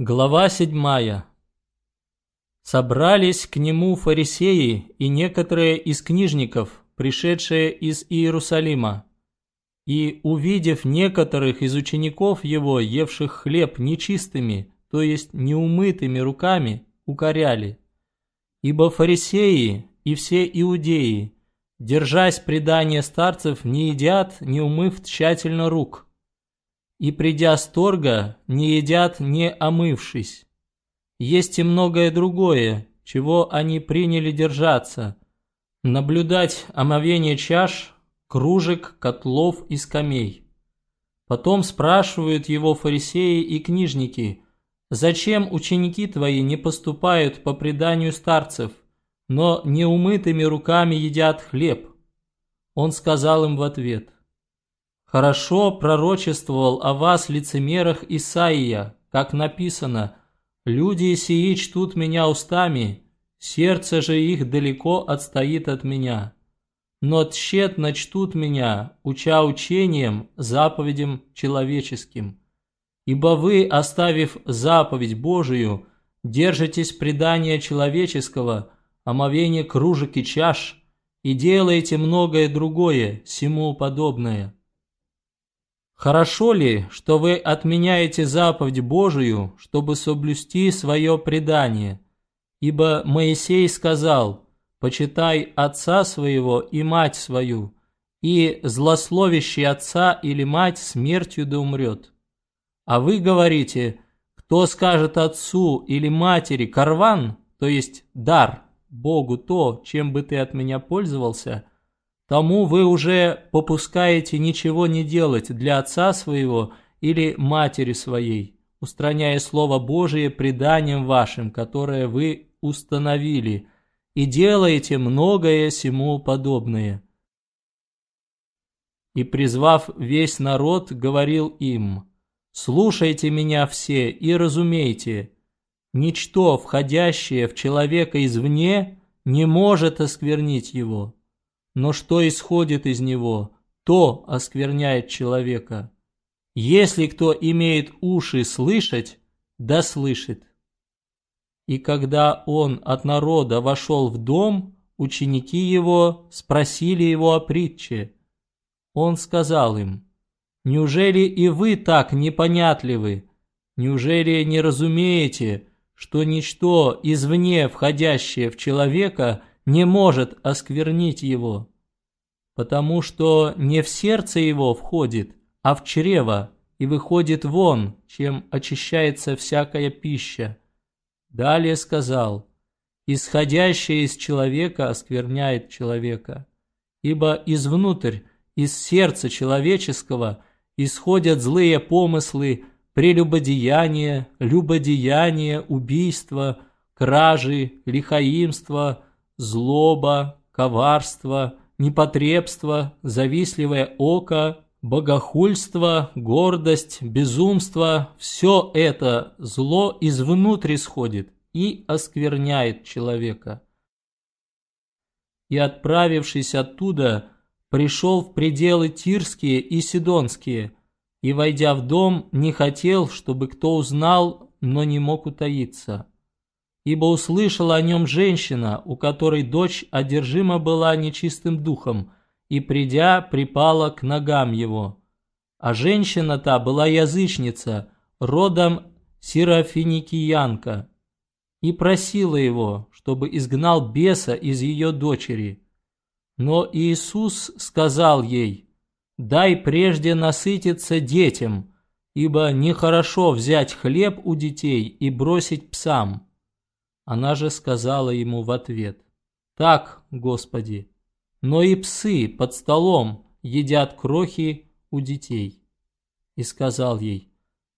Глава седьмая. Собрались к нему фарисеи и некоторые из книжников, пришедшие из Иерусалима. И, увидев некоторых из учеников его, евших хлеб нечистыми, то есть неумытыми руками, укоряли. Ибо фарисеи и все иудеи, держась предания старцев, не едят, не умыв тщательно рук – и, придя с торга, не едят, не омывшись. Есть и многое другое, чего они приняли держаться. Наблюдать омовение чаш, кружек, котлов и скамей. Потом спрашивают его фарисеи и книжники, «Зачем ученики твои не поступают по преданию старцев, но неумытыми руками едят хлеб?» Он сказал им в ответ, Хорошо пророчествовал о вас лицемерах Исаия, как написано, «Люди сии чтут меня устами, сердце же их далеко отстоит от меня. Но тщетно чтут меня, уча учением, заповедям человеческим. Ибо вы, оставив заповедь Божию, держитесь предания человеческого, омовение кружек и чаш, и делаете многое другое, сему подобное». Хорошо ли, что вы отменяете заповедь Божию, чтобы соблюсти свое предание? Ибо Моисей сказал, «Почитай отца своего и мать свою, и злословящий отца или мать смертью да умрет». А вы говорите, кто скажет отцу или матери «карван», то есть «дар», Богу то, чем бы ты от меня пользовался – тому вы уже попускаете ничего не делать для отца своего или матери своей, устраняя Слово Божие преданием вашим, которое вы установили, и делаете многое сему подобное. И, призвав весь народ, говорил им, «Слушайте меня все и разумейте, ничто, входящее в человека извне, не может осквернить его» но что исходит из него, то оскверняет человека. Если кто имеет уши слышать, да слышит. И когда он от народа вошел в дом, ученики его спросили его о притче. Он сказал им, «Неужели и вы так непонятливы? Неужели не разумеете, что ничто извне входящее в человека не может осквернить его, потому что не в сердце его входит, а в чрево и выходит вон, чем очищается всякая пища. Далее сказал, исходящее из человека оскверняет человека, ибо извнутрь, из сердца человеческого исходят злые помыслы, прелюбодеяние, любодеяние, убийство, кражи, лихаимство, злоба, коварство, непотребство, завистливое око, богохульство, гордость, безумство – все это зло извнутрь исходит и оскверняет человека. И отправившись оттуда, пришел в пределы Тирские и Сидонские, и, войдя в дом, не хотел, чтобы кто узнал, но не мог утаиться ибо услышала о нем женщина, у которой дочь одержима была нечистым духом, и, придя, припала к ногам его. А женщина та была язычница, родом сирофиникиянка, и просила его, чтобы изгнал беса из ее дочери. Но Иисус сказал ей, «Дай прежде насытиться детям, ибо нехорошо взять хлеб у детей и бросить псам». Она же сказала ему в ответ, «Так, Господи, но и псы под столом едят крохи у детей». И сказал ей,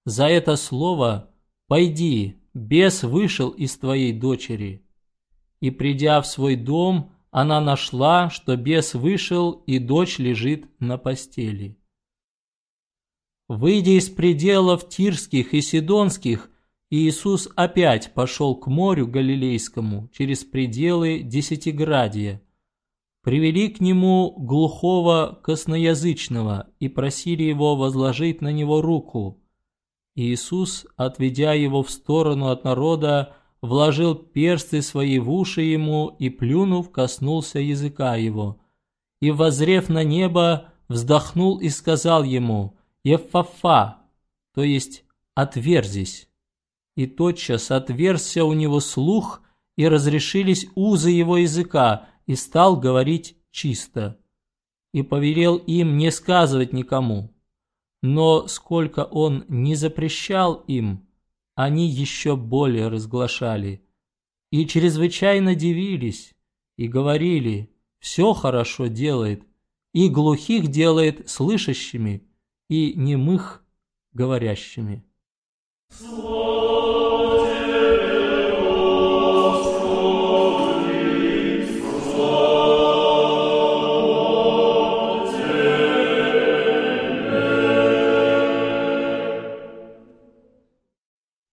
«За это слово пойди, бес вышел из твоей дочери». И придя в свой дом, она нашла, что бес вышел, и дочь лежит на постели. Выйдя из пределов Тирских и Сидонских, Иисус опять пошел к морю Галилейскому через пределы Десятиградия. Привели к нему глухого косноязычного и просили его возложить на него руку. Иисус, отведя его в сторону от народа, вложил персты свои в уши ему и, плюнув, коснулся языка его. И, возрев на небо, вздохнул и сказал ему «Ефафа», то есть «отверзись». И тотчас отверзся у него слух, и разрешились узы его языка, и стал говорить чисто. И повелел им не сказывать никому. Но сколько он не запрещал им, они еще более разглашали. И чрезвычайно дивились, и говорили, все хорошо делает, и глухих делает слышащими, и немых говорящими. Слово